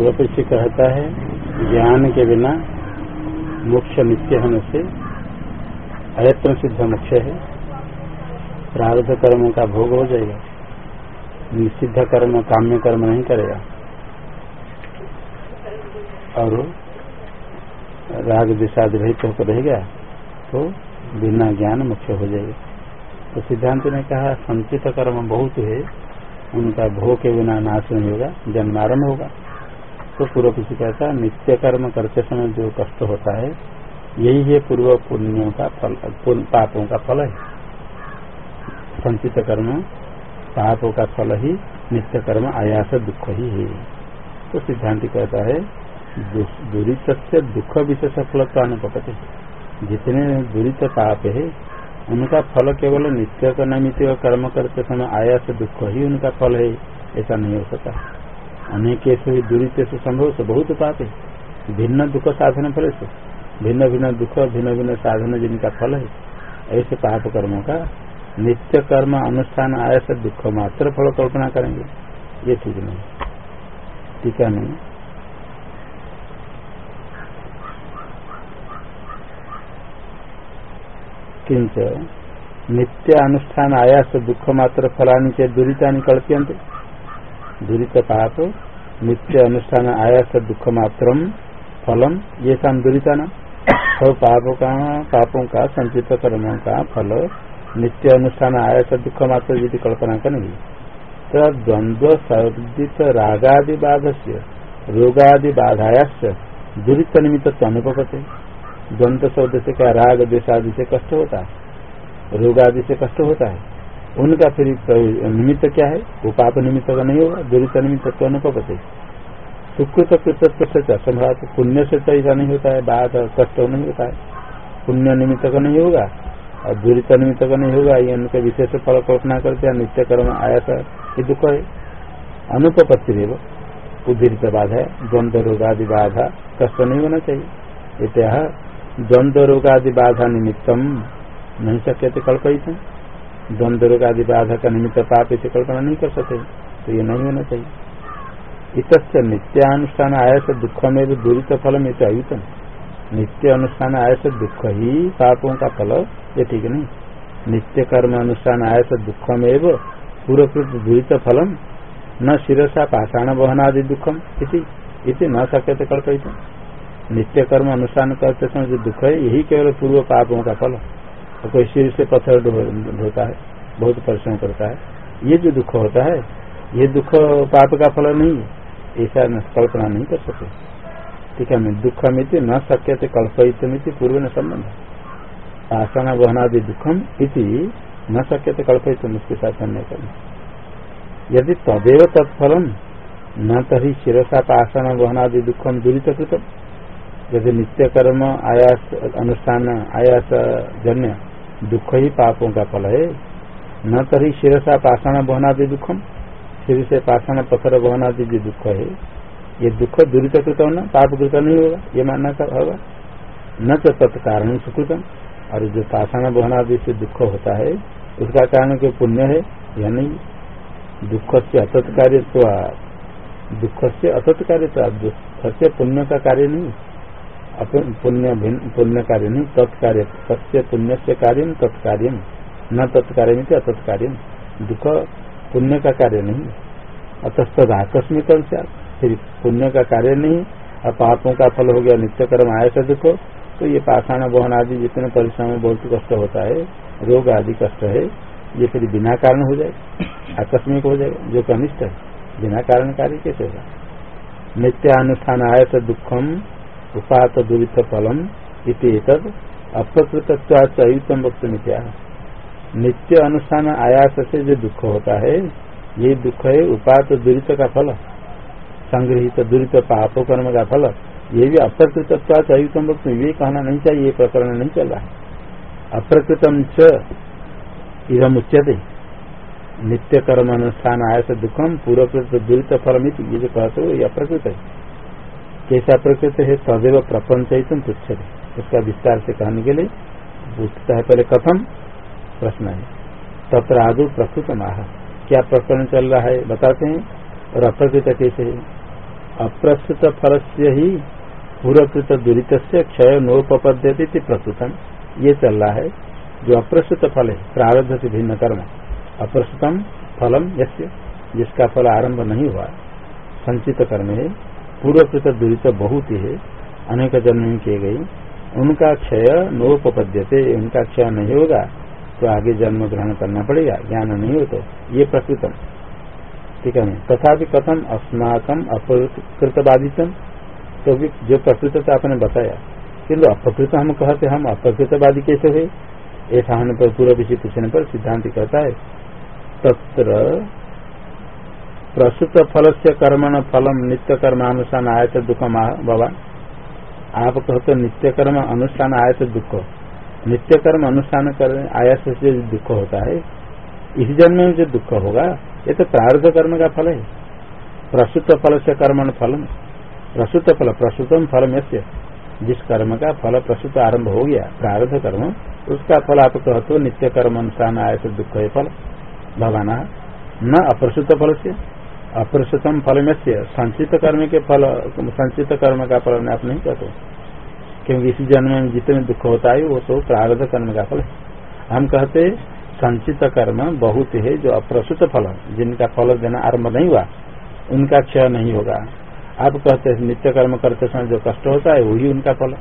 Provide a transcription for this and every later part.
पूर्व पक्षी कहता है, ज्ञान के बिना मोक्ष नित्य होने से अयत्न सिद्ध मोक्ष है। प्रारब्ध कर्म का भोग हो जाएगा। निषिद्ध कर्म, काम्य कर्म नहीं करेगा। और राग विषाद रहित होकर रहेगा तो बिना ज्ञान मुख्य हो जाएगा। तो सिद्धांत ने कहा, संचित कर्म बहुत है, उनका भोग के बिना नाश नहीं होगा, जन्मारंभ होगा। तो पूर्व किसी कहता नित्य कर्म करते समय जो कष्ट होता है, यही है पूर्व पुण्यों का फल पापों का फल है। संचित कर्म, पापों का फल ही, नित्य कर्म, आयास, दुख ही है। तो सिद्धांत कहता है दुरीत से दुख विशेष फल तो अनुपते जितने दुरीत पाप है, उनका फल केवल नित्य का नैमित कर्म करते समय आयास, दुख ही उनका फल है, ऐसा नहीं हो सकता। अनेक दुरीत से संभव से बहुत पाप है। भिन्न दुख साधन फल से। भिन्न भिन्न दुख, भिन्न भिन्न साधन जिनका फल है, ऐसे पाप कर्मों का नित्य कर्म, अनुष्ठान, आयास, दुख मात्र फल कल्पना करेंगे। ये ठीक नहीं टीका नहीं किंच नित्य अनुष्ठान, आयास, दुख मात्र फलानी से दुरीता कल्प्यंत दुरीत पाप नित्य अनुष्ठान आयास दुख मात्र फलम। ये शाम दुरीता न सब पापों का पापों का संचित कर्मों का फल। नित्य अनुष्ठान आयास दुख मात्र यदि कल्पना करेंगे तो द्वंद्व सर्दित रागादि बाध से रोगादि बाधायास दुरीत निमित्त अनुपते द्वंद्व शब्द से क्या राग आदि से कष्ट होता। है रोग आदि से कष्ट होता है। उनका फिर निमित्त क्या है? वो पाप निमित्त का नहीं होगा, दुरित निमित्त तो अनुपते सुकृत कृतत्व से संभव पुण्य से तो ऐसा नहीं होता है, बात कष्ट नहीं होता है। पुण्य निमित्त का नहीं होगा, और दुरित निमित्त का नहीं होगा, ये उनके विशेष फल कल्पना करते हैं, नित्य कर्म आया था ये दुख है। अनुपत्ति उदीरित बाधा है, द्वंद्व रोग आदि बाधा, कष्ट नहीं होना चाहिए। इत्या द्वंद्व रोग आदि बाधा निमित्तम, नहीं थे कल्पित द्वंद्व रोग आदि बाधा का निमित्त पाप इसे कल्पना नहीं कर सकते। तो ये नहीं होना चाहिए। इत नित्यानुष्ठान आयस दुख में भी दूरित फल में तो अयुतम। नित्य अनुष्ठान आयस दुख ही पापों का फल, ये ठीक नहीं। नित्य कर्म अनुष्ठान आयस दुख में पूर्वकृत दूरित फलम। न शिरसा पाषाण बहनादि दुखम इति। न सकते कल्पित नित्य कर्म अनुष्ठान करते समय जो दुख है, यही केवल पूर्व पापों का फल। तो कोई सिर से पत्थर ढोता है, बहुत परिश्रम करता है। ये जो दुख होता है, ये दुख पाप का फल नहीं है। ऐसा कल्पना नहीं कर सकते। ठीक है दुख मिति न सक्य कल्पित मिति पूर्व न संबंध। आसना वहनादि दुखम इति न सक्य कल्पित उसके साथ अन्य करना। यदि तदेव तत्फलम, न तरी शिरसा पासना वहनादि दुखम दूरित कृतम यदि नित्य कर्म आयास, अनुष्ठान, आयास, जन्य दुख ही पापों का फल। है न तरी शिरसा पाषाण बहना बहनादि दुखम सिर से पाषाण पत्थर बहनादि जो दुख है। ये दुख दुरित कृत होना पाप कृत नहीं होगा, ये मानना का होगा। न तो तत्कारण सुकृतम, और जो पाषाण बहनादि से दुख होता है, उसका कारण के पुण्य है, या नहीं? दुख से अतत कार्य दुख से अतत कार्य दुख से पुण्य का कार्य नहीं। पुण्य पुण्य कार्य नहीं तत्कार्य सत्य पुण्य से कार्य तत्कार्य, न तत्कार्य में अतत्कार्य दुख पुण्य का कार्य नहीं, अतस्तद आकस्मिक फिर पुण्य का कार्य नहीं और पापों का फल हो गया नित्य कर्म आया से दुख तो ये पाषाण बहन आदि जितने परिश्रम में बहुत कष्ट होता है, रोग आदि कष्ट है, ये फिर बिना कारण हो जाए, आकस्मिक हो जाए, जो कनिष्ठ है, बिना कारण कार्य कैसे होगा? नित्य अनुष्ठान आय तो दुखम उपात दुरीत फलम इतद अप्रकृतत्वायुतम वक्त मित्या नित्य अनुष्ठान आयास से जो दुख होता है, ये दुख है उपात दुरीत का फल संग्रहित दुरित पाप कर्म का फल ये भी अप्रकृतत्वाच अयुतम वक्त ये कहना नहीं चाहिए, ये प्रकरण नहीं चल रहा है। अप्रकृतम च इधम उच्यते। नित्य कर्म अनुष्ठान आयास दुखम पूर्वकृत दुरित फल ये जो कहते हो ये अप्रकृत है। कैसा प्रकृत है, तदेव प्रपंच उसका विस्तार से कहने के लिए पूछता है, पहले कथम प्रश्न है। तत्र आदु प्रकृत माह क्या प्रकरण चल रहा है, बताते हैं। और अप्रकृत कैसे है? अप्रस्तुत फल से ही पूर्वकृत दुरीत क्षय नोपद्यते प्रस्तुतम ये चल रहा है, जो अप्रस्तुत फल है प्रारब्ध से भिन्न कर्म। अप्रस्तुतम फलम यस्य, जिसका फल आरंभ नहीं हुआ। संचित कर्म है। पूर्वकृत दुरीत बहुत ही है, अनेक जन्म किए गई उनका क्षय नोपद्यते उनका क्षय नहीं होगा तो आगे जन्म ग्रहण करना पड़ेगा, ज्ञान नहीं हो तो ये प्रकृतम। ठीक है तथा कथम अस्माकम अपकृतवादितम तो भी जो प्रकृत था आपने बताया किन्तु अपकृत हम कहते हम अपकृतवादी कैसे हुए ऐसा होने पर पूर्व विषय पूछने पर सिद्धांत कहता है, तत्र प्रसुत फल से कर्मण फलम नित्य कर्मानुष्ठान आय तो दुख भगवान आप कहते नित्य कर्म अनुष्ठान आय तो दुख। नित्य कर्म अनुष्ठान कर आयास से दुख होता है, इस जन्म में जो दुख होगा, ये तो प्रार्थ कर्म का फल है। प्रसुत फल से कर्मण फलम। प्रसुत फल प्रसुतम फल में जिस कर्म का फल प्रसुत आरंभ हो गया, प्रारब्ध कर्म, उसका फल आप कहते हो नित्य कर्म अनुसार आय से दुख है फल। भगवान न अप्रसुत फल से अप्रसुतम फल में से संचित कर्म के फल संचित कर्म का फल आप नहीं कहते। क्योंकि इसी जन्म में जितने दुख होता है, वो तो प्रारब्ध कर्म का फल है। हम कहते संचित कर्म बहुत है जो अप्रसुत फल जिनका फल देना आरंभ नहीं हुआ, उनका क्षय नहीं होगा। आप कहते नित्य कर्म करते समय जो कष्ट होता है, वही उनका फल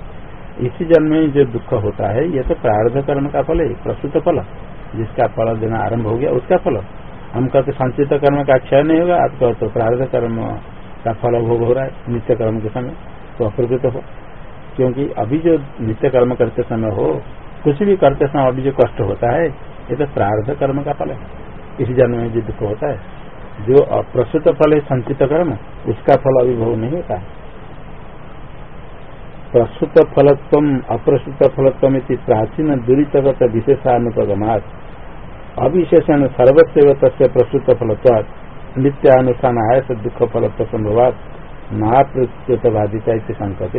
इसी जन्म में जो दुख होता है, ये तो प्रारब्ध कर्म का फल है प्रस्तुत फल जिसका फल देना आरंभ हो गया, उसका फल हम कहते संचित कर्म का क्षय नहीं होगा, आप कहते तो प्रारब्ध कर्म का फल भोग हो रहा है, नित्य कर्म के समय तो अप्रकृत हो। क्योंकि अभी जो नित्य कर्म करते समय हो, कुछ भी करते समय अभी जो कष्ट होता है, ये तो प्रारब्ध कर्म का फल है। इसी जन्म में जो दुख होता है, जो अप्रसुत फल है संचित कर्म, उसका फल अभिभव नहीं होता है। प्रसुत फलत्व अप्रसुत फलत्व प्राचीन दुरीतगत विशेषानुपगमात। अविशेषण सर्वस्व तस्य प्रसुत फलत्वाद नित्यानुष्ठान आय से दुख फलत्व संभवात महाप्रवादिता संकट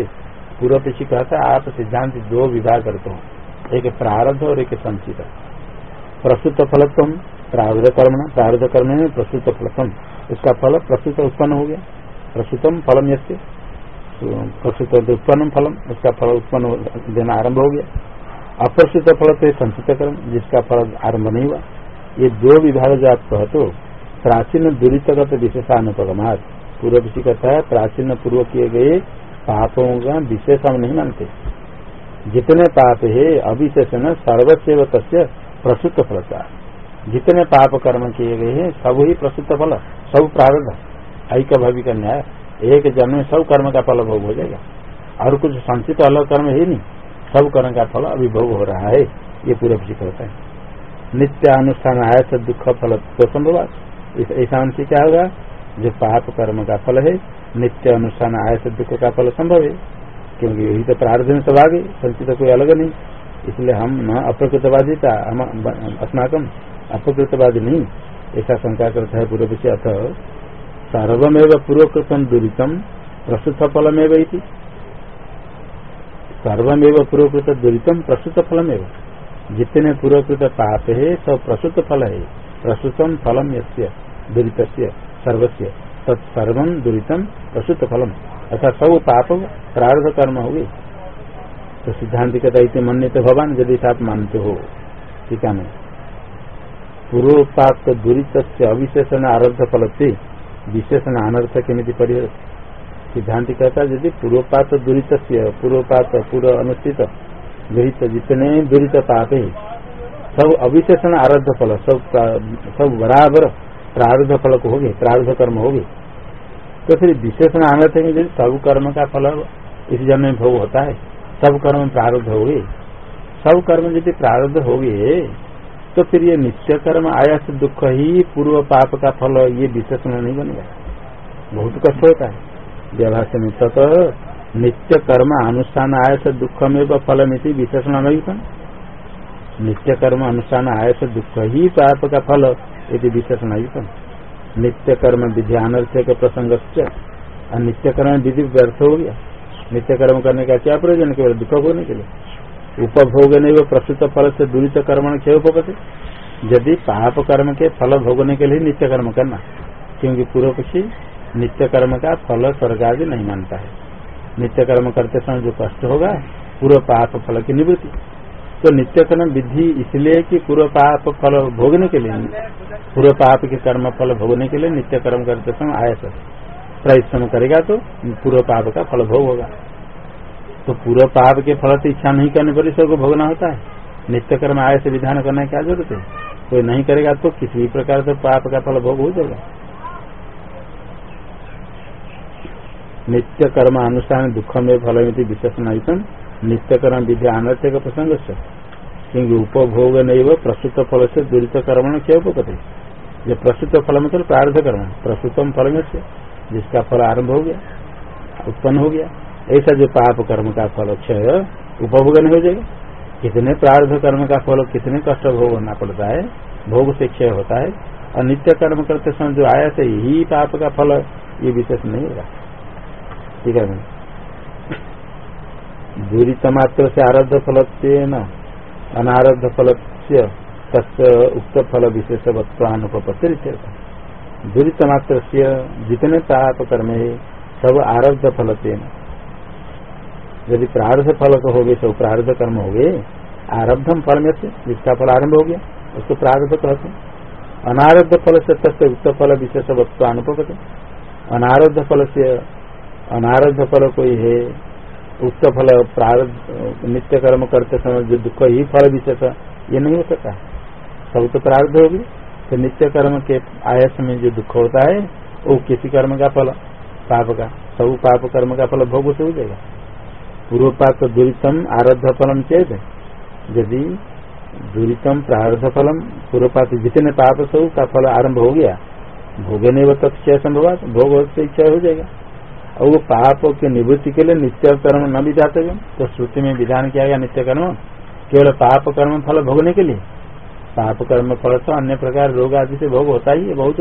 पूर्व पीछे कहता आप सिद्धांत दो विभाग करते हो। एक प्रारब्ध और एक संचित। प्रसुत फलत्व प्रारब्ध कर्म प्रारब्ध कर्म में प्रस्तुत फलतम उसका फल प्रस्तुत उत्पन्न हो गया। प्रस्तुतम फलम यसे प्रस्तुत उत्पन्न फलम। उसका फल उत्पन्न देना आरंभ हो गया। अप्रस्तुत फल तो संचित कर्म जिसका फल आरंभ नहीं हुआ ये दो विभाग जो आप कहते, प्राचीन दुरीतगत विशेषानुपगमात। पूर्व किसी कहता है, प्राचीन पूर्व किए गए पापों का विशेष हम नहीं मानते। जितने पाप है, अविशेषण सर्वस्व तस्य प्रसुत फलता जितने पाप कर्म किए गए हैं, सब ही प्रसिद्ध फल सब प्रारंभ ऐक भवि का न्याय, एक जन्म सब कर्म का फल भोग हो जाएगा। और कुछ संचित अलग कर्म है नहीं। सब कर्म का फल अभी भोग हो रहा है। ये पूरे पीछे कहते हैं। नित्य अनुष्ठान आय तो दुख फल तो संभव ऐसा उनसे क्या होगा? जो पाप कर्म का फल है नित्य अनुष्ठान आय से दुख का फल संभव है। क्योंकि यही तो प्रार्थना सब आगे संचित कोई अलग नहीं। इसलिए हम न अप्रकृतवादिता, हम अस्नाकम अपकृतवादी नहीं। ऐसा शंका करता है पूर्व से अथ सर्वमेव पूर्वकृतम दुरीतम प्रस्तुत फलमेव सर्वमेव पूर्वकृत दुरीतम प्रस्तुत फलमेव। जितने पूर्वकृत पाप है, सब प्रस्तुत फल है। प्रस्तुतम फलम यस्य दुरीत सर्वस्व तत्सर्व दुरीतम प्रस्तुत फलम। अर्थात सब पाप प्रार्थ कर्म हो तो सिद्धांत कहता है मन तो भगवान, यदि आप मानते हो, ठीक है पूर्वोपात दुरीत अविशेषण आरब्ध फल से विशेषण अनर्थ के परिहर सिद्धांत कहता है, यदि पूर्वपात दुरीत पूर्वपात पूर्व अनुष्ठित, दुरीत जितने दुरीत पाप है सब अविशेषण आरब्ध फल, सब सब बराबर प्रारब्ध फल को होगी, प्रारब्ध कर्म होगी। तो फिर विशेषण अनर्थ है यदि सब कर्म का फल इस जन्म में भोग होता है, सब कर्म प्रारब्ध हो गए सब कर्म यदि प्रारब्ध हो गए तो फिर ये नित्य कर्म आया से दुख ही पूर्व पाप का फल, ये विशेषण नहीं बनेगा। बहुत कष्ट होता है। व्यवहार में तत नित्य कर्म अनुष्ठान आय से दुख में फल मिति विशेषण नित्य कर्म अनुष्ठान आय से दुख ही पाप का फल यदि विशेषण युतम नित्य कर्म विधि अनर्थ के प्रसंग और नित्य कर्म विधि व्यर्थ हो गया। नित्य कर्म करने का क्या प्रयोजन? केवल दुख होने के लिए। उपभोग नहीं वो प्रस्तुत फल से दूरित कर्म क्षय उपगति यदि पाप कर्म के फल भोगने के लिए नित्य कर्म करना, क्योंकि पूर्व पक्षी नित्य कर्म का फल स्वर्ग आदि नहीं मानता है। नित्य कर्म करते समय जो कष्ट होगा, पूर्व पाप फल की निवृत्ति। तो नित्य कर्म विधि इसलिए कि पूर्व पाप फल भोगने के लिए, पूर्व पाप के कर्म फल भोगने के लिए नित्य कर्म करते समय आयस परिश्रम करेगा तो पूर्व पाप का फल भोग होगा। तो पूर्व पाप के फल तो इच्छा नहीं करने पर ईश्वर को भोगना होता है। नित्य कर्म आय से विधान करना क्या ज़रूरत है? कोई नहीं करेगा तो किसी भी प्रकार से पाप का फल भोग हो जाएगा। नित्य कर्म अनुष्ठान दुख में फल विशेषण नित्य कर्म विद्या अनर्थ का प्रसंग से क्योंकि उपभोग नहीं वो प्रस्तुत फल से दुरित कर्म क्या उपकते जो प्रस्तुत फल मतलब प्रार्थ कर्म प्रस्तुतम फल में से जिसका फल आरंभ हो गया, उत्पन्न हो गया, ऐसा जो पाप कर्म का फल क्षय उपभोग नहीं हो जाएगा। कितने प्रार्थ कर्म का फल, कितने कष्ट भोग होना पड़ता है, भोग से क्षय होता है। और नित्य कर्म करते समय जो आया से ही पाप का फल, ये विशेष नहीं होगा। ठीक है दूरित मात्र से आरब्ध फल न अनारब्ध फल से उक्त फल विशेषवत्वानुपत्ति दूरित मात्र से जितने पाप कर्म है सब आरब्ध फल यदि प्रारब्ध फल को हो गए तो प्रारब्ध कर्म हो गए आरब्धम फल में से जिसका फल आरंभ हो गया, उसको प्रारब्ध कहते अनारब्ध फल से तस्व उक्त फल विशेष वस्तु अनुपत अनारब्ध फल से अनारब्ध फल कोई है, उक्त फल प्रारब्ध, नित्य कर्म करते समय जो दुख ही फल विशेष, ये नहीं हो सकता। सब तो प्रारब्ध होगी। तो नित्य कर्म के आयस में जो दुख होता है, वो किसी कर्म का फल, पाप का, सब पाप कर्म का फल भोग से हो जाएगा। पूर्व पाप दुरीतम आरब्ध फलम चेत। यदि दुरीतम प्रारब्ध फलम पूर्व पाप जितने पाप सब का फल आरंभ हो गया। भोगे नहीं वो क्षय संभव भोग से क्षय हो जाएगा। और वो पाप के निवृत्ति के लिए नित्य कर्म न भी जाते तो श्रुति में विधान किया गया नित्य कर्म, केवल पाप कर्म फल भोगने के लिए। पाप कर्म फल तो अन्य प्रकार रोग आदि से भोग होता ही है, बहुत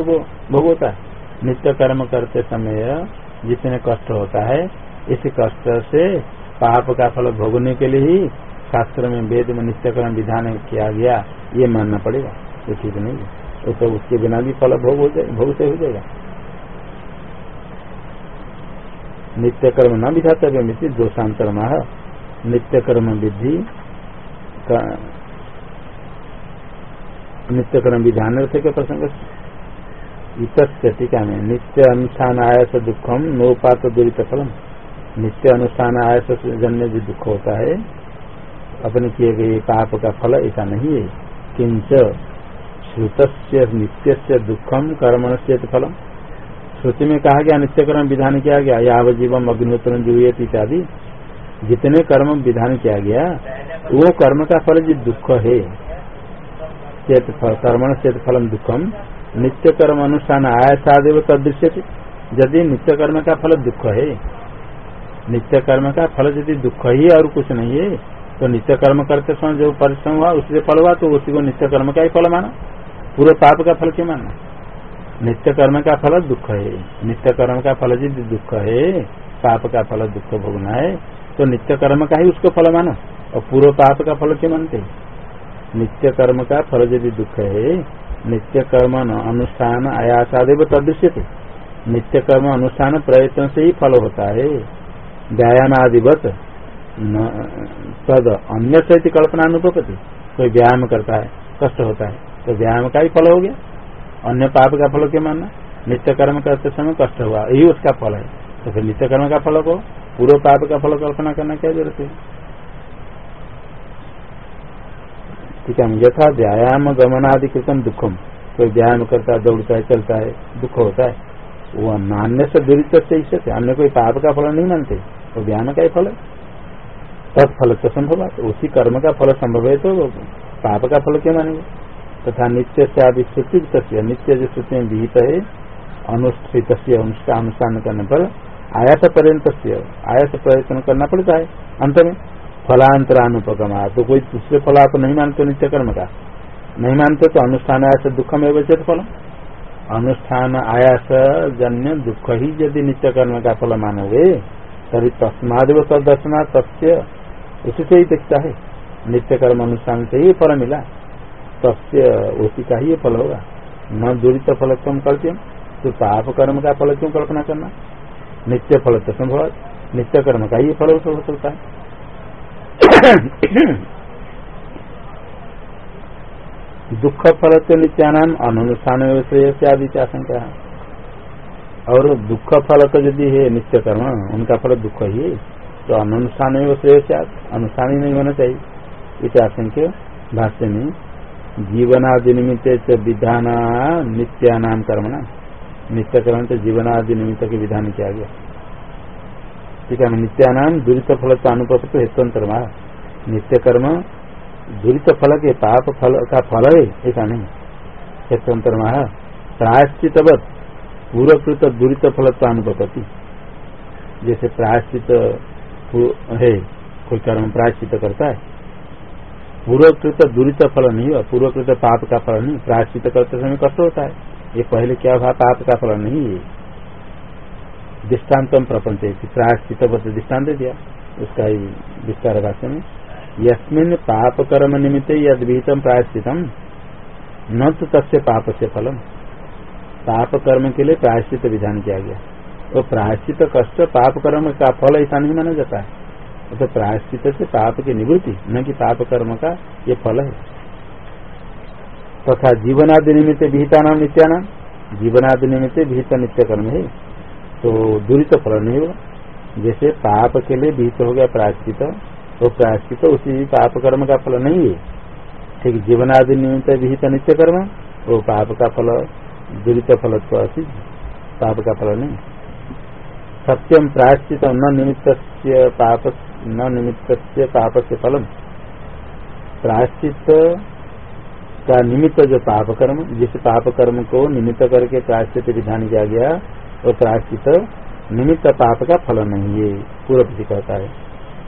भोग होता है। नित्य कर्म करते समय जितने कष्ट होता है, इस कष्ट से पाप का फल भोगने के लिए ही शास्त्र में वेद में नित्यकरण विधान किया गया, ये मानना पड़ेगा। तो ठीक नहीं है। तो उसके बिना भी फल भोग हो जाए भोग से हो जाएगा। नित्य कर्म न विधातव्य मित्र दोषांतर माह नित्य कर्म विधि नित्य कर्म विधान के प्रसंग इत टीका में नित्य अनुष्ठान आयस दुखम नोपात दुरीत फलम। नित्य अनुष्ठान आयस जन्य जो दुख होता है, अपने किए गए पाप का फल ऐसा नहीं है। किंच श्रुत नित्य दुखम कर्म से फलम। श्रुति में कहा गया नित्य कर्म विधान किया गया याव जीवम अग्निहोत्र जुएत इत्यादि। जितने कर्म विधान किया गया, वो कर्म का फल जो दुख है। कर्मण चेत फलम दुखम। नित्य कर्म अनुष्ठान आया आयसादेव तदृश्य यदि नित्य कर्म का फल दुख है नित्य कर्म का फल यदि दुख ही और कुछ नहीं है तो नित्य कर्म करते समय जो परिश्रम हुआ, उससे फल हुआ तो उसी को नित्य कर्म का ही फल माना। पूरे पाप का फल क्यों माना नित्य कर्म का फल दुख है। नित्य कर्म का फल यदि दुख है, पाप का फल दुख भोगना है तो नित्य कर्म का ही उसको फल मानो। और पूर्व पाप का फल क्यों मानते? नित्य कर्म का फल यदि दुख है नित्य कर्म अनुष्ठान आयासादेव तदृश्य थे नित्य कर्म अनुष्ठान प्रयत्न से ही फल होता है। व्यायाम आदिवत तद अन्य कल्पना अनुपति कोई व्यायाम करता है, कष्ट होता है तो व्यायाम का ही फल हो गया। अन्य पाप का फल क्या मानना, नित्य कर्म करते समय कष्ट हुआ, यही उसका फल है। तो फिर नित्य कर्म का फल को पूर्व पाप का फल कल्पना करना क्या ज़रूरत है? ठीक है यथा व्यायाम गमनादि कृतम दुखम कोई व्यायाम करता है, दौड़ता है, चलता है, दुख होता है। वो नान्य से दूरित से इससे, अन्य कोई पाप का फल नहीं मानते। तो ज्ञान का ही फल है। तत्फल तो संभव उसी कर्म का फल संभव है तो पाप का फल क्यों मानेंगे? तथा नित्य से आदि श्रुति नित्य जो श्रुति में विहित है अनुष्ठित उसका अनुष्ठान करने पर आयास पर्यंत आयास प्रयत्न करना पड़ता है अंत में फलांतरानुपगमा तो कोई दूसरे फल आप नहीं मानते नित्य कर्म का नहीं मानते तो अनुष्ठान आयास दुख में बचे फल अनुष्ठान आयास जन्य दुख ही यदि नित्य कर्म का फल मानोगे तभी तस्मादेव दर्शना तथ्य उसी से ही। दिखता है नित्य कर्म अनुष्ठान से ही फल मिला। तथ्य उसी का ही फल होगा। न दूरित फल कम करते तो पाप कर्म का फल क्यों कल्पना करना? नित्य फल तो संभव नित्य कर्म का ही फल हो सकता है। दुख फल तो नित्यानाम अनुष्ठान श्रेय से आदि आशंका और दुख फल तो यदि है नित्य कर्म, उनका फल दुख ही है। तो अनुष्ठान श्रेय से अनुष्ठान ही नहीं होना चाहिए। इस आशंक्य भाष्य में जीवनादि निमित्त विधान नित्यानाम कर्मणा। नित्य कर्म तो जीवनादि निमित्त के विधान किया गया? ठीक है नित्यानाम दुरित फल तो अनुपत हेतुअंतर नित्य कर्म दुरित फल के पाप फल का फल है ऐसा नहीं? हेतुअंतर प्रायश्चित पूर्वकृत दुरित फल तो अनुपति जैसे प्रायश्चित है, कोई कर्म प्रायश्चित करता है पूर्वकृत दुरित फल नहीं हुआ, पूर्वकृत पाप का फल नहीं, प्रायश्चित करते समय कष्ट होता है। ये पहले क्या हुआ, पाप का फल नहीं है। दृष्टांत प्रपंच प्रायश्चित दृष्टांत दिया। उसका ही विस्तार भाषा में, यस्मिन पाप कर्म निमित्त यद विहितम प्रायश्चितम, न तो तस्य पाप से फलम। पाप कर्म के लिए प्रायश्चित विधान किया गया। तो प्रायश्चित कष्ट पाप कर्म का फल ऐसा नहीं माना जाता है। तो प्रायश्चित से पाप की निवृत्ति, न कि पाप कर्म का ये फल है। तथा जीवनादि निमित्त विहिता नाम नित्यानाम, जीवनादि निमित्त विहित नित्य कर्म है। तो दूरित फल नहीं होगा जैसे पाप के लिए विहित हो गया प्रायश्चित तो प्रायश्चित उसी पाप कर्म का फल नहीं है। ठीक जीवनादि निमित्त विहित नित्य कर्म, वो पाप का फल, दूरित फल तो पाप का फल नहीं। सत्यम प्रायश्चित न निमित्त पाप न निमित्त पाप से फलम। प्रायश्चित का निमित्त जो पाप कर्म जिस पाप कर्म को निमित्त करके प्रायश्चित विधान किया गया वो प्रायश्चित निमित्त पाप का फल नहीं है, पूर्व जी कहता है।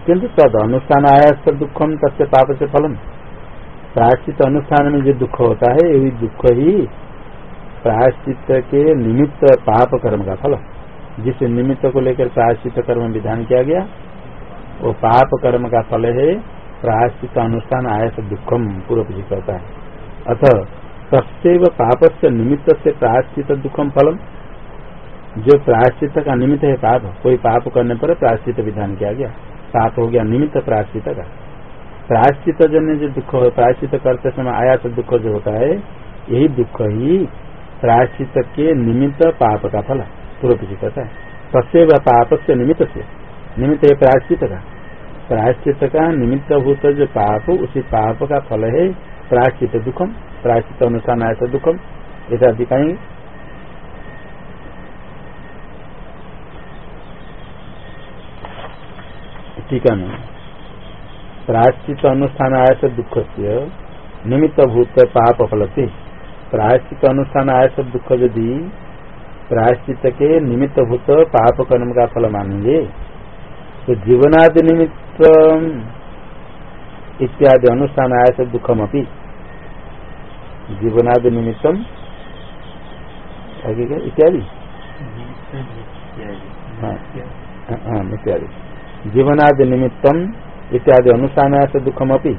किंतु तद अनुष्ठान आया दुखम तस्य पाप से फलम। प्रायश्चित अनुष्ठान में जो दुख होता है, यही दुख ही प्रायश्चित के निमित्त पाप कर्म का फल। जिस निमित्त को लेकर प्रायश्चित कर्म विधान किया गया वो पाप कर्म का फल है, प्रायश्चित अनुष्ठान आयस दुखम, पूर्व जी कहता है। अथ तस्व पाप से निमित्त से प्रायश्चित दुखम फलम। जो प्रायश्चित का निमित्त है पाप, कोई पाप करने पर प्रायश्चित विधान किया गया। पाप हो गया निमित्त प्रायश्चित का। प्रायश्चित जन्य जो दुख, प्रायश्चित करते समय आयास दुख जो होता है, यही दुख ही प्रायश्चित के निमित्त पाप का फल पूर्व जी कहता है। तस्व पाप से निमित्त से निमित्त है प्रायश्चित का। प्रायश्चित का निमित्त भूत जो पाप, उसी पाप का फल है प्रायश्चित दुखम, प्रायश्चित अनुसार आय दुखम। ऐसा दिखाएँगे ठीक है प्रायश्चित अनुष्ठान आय दुख से निमित्त भूत पाप से प्रायश्चित अनुष्ठान आय दुख यदि प्रायश्चित के निमित्त भूत पाप कर्म का फल मानेंगे तो जीवनादि निमित्त इत्यादि अनुष्ठान आया से दुखम अपनी जीवनादि निमित्तम इत्यादि। हाँ, हाँ इत्यादि। जीवनादि निमित्तम इत्यादि अनुष्ठान से दुखम अपनी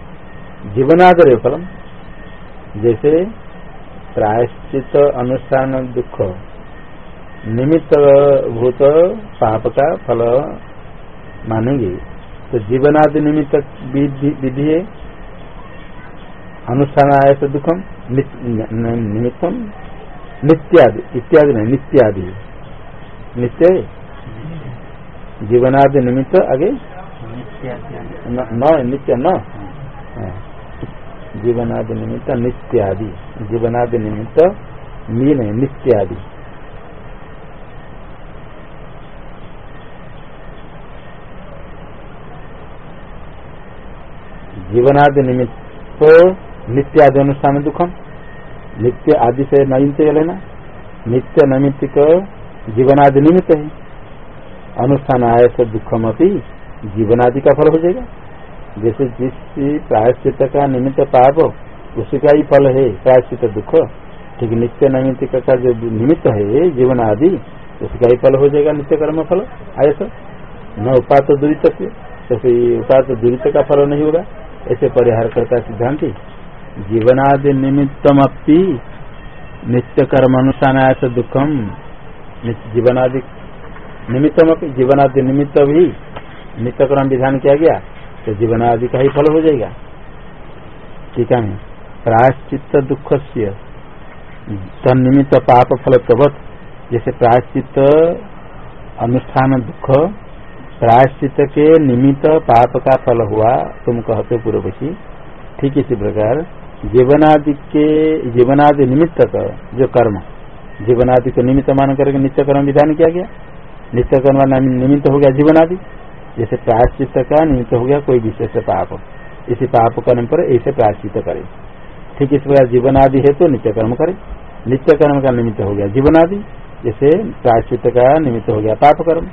जीवनादर फलम। जैसे प्रायश्चित अनुष्ठान दुख निमित्त भूत पाप का फल मानेंगे। तो जीवनादि निमित्त विधि है। अनुष्ठान आय तो दुखम निमित्तम, नित्यादि। इत्यादि नहीं, नित्यादि। नित्य जीवनादि निमित्त आगे? न नित्य न। हाँ। जीवनादि निमित्त नित्यादि। जीवनादि निमित्त मीन है, नित्यादि। जीवनादि निमित्त नित्य आदि अनुष्ठान दुखम नित्य आदि से नयनते लेना नित्य नैमित्तिक जीवनादि निमित्त है अनुष्ठान आय से दुखम अपनी जीवनादि का फल हो जाएगा। जैसे जिस प्रायश्चित का निमित्त पाप उसी का ही फल है प्रायश्चित दुख। ठीक नित्य नैमित्तिक का जो निमित्त है जीवन आदि उसका ही फल हो जाएगा नित्य कर्म फल आय न उपात दुरित से तो उपात दुरित का फल नहीं होगा। ऐसे परिहार करता है सिद्धांति, जीवनादि निमित्तम नित्य कर्म अनुष्ठान दुखम जीवनादि निमित्तम जीवनादि निमित्त भी नित्यक्रम विधान किया गया तो जीवनादि का ही फल हो जाएगा। ठीक है प्रायश्चित दुख से तनिमित्त पाप फल तबत जैसे प्रायश्चित अनुष्ठान दुख प्रायश्चित के निमित्त पाप का फल हुआ, तुम कहते पूर्वशी ठीक इसी प्रकार जीवनादि के जीवनादि निमित्त का जो कर्म जीवनादि को निमित्त मान करके नित्य कर्म विधान किया गया। नित्य कर्म निमित्त हो गया जीवनादि। जैसे प्रायश्चित का निमित्त हो गया, कोई विशेष पाप। इसी पाप कर्म पर ऐसे प्रायश्चित करे। ठीक इस प्रकार, जीवनादि है तो नित्य कर्म करे। नित्य कर्म का निमित्त हो गया जीवनादि। जैसे प्रायश्चित का निमित्त हो गया पाप कर्म।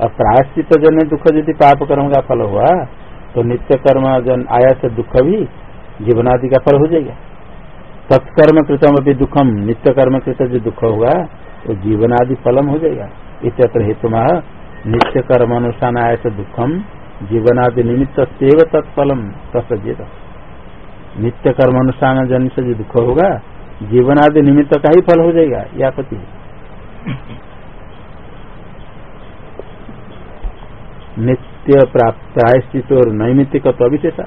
और प्रायश्चित जन दुख यदि पाप कर्म का फल हुआ तो नित्य कर्म जन आया से दुख भी जीवनादि का फल हो जाएगा। तत्कर्म कृतम अभी दुखम, नित्य कर्म कृत जो दुख होगा, वो तो जीवनादि फलम हो जाएगा। इतर हेतु नित्य कर्म अनुष्ठान आय से दुखम, जीवनादि निमित्त सेव तत्फलम तस्जेत नित्य कर्म अनुष्ठान जन से जो दुख होगा, जीवनादि निमित्त का ही फल हो जाएगा, या पति। नित्य प्रायश्चित और नैमित्तिक तो अविशेषा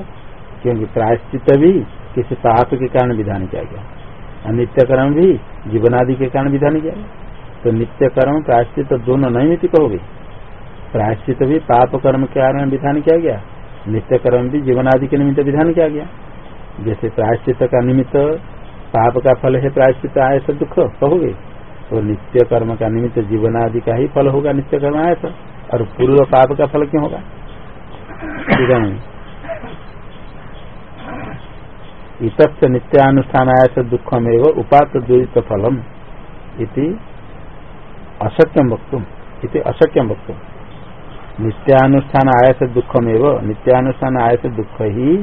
क्योंकि प्रायश्चित भी किसी पाप के कारण विधान किया गया। और नित्य कर्म भी जीवनादि के कारण विधान किया गया। तो नित्य कर्म प्रायश्चित दोनों नैमित्तिक हो गई। प्रायश्चित भी पाप कर्म के कारण विधान किया गया। नित्य कर्म भी जीवनादि के निमित्त विधान किया गया। जैसे प्रायश्चित का निमित्त, पाप का फल है प्रायश्चित आय दुख कहोगे तो नित्य कर्म का निमित्त जीवनादि का ही फल होगा नित्य कर्म आय और पूर्व पाप का फल क्यों होगा? इत नित्यानुष्ठान आय से दुखम एवं उपात दुरित फलम इति अशक्यम वक्तुम, इति अशक्यम वक्तुम। नित्यानुष्ठान आय से दुखम एवं नित्यानुष्ठान आय से दुख ही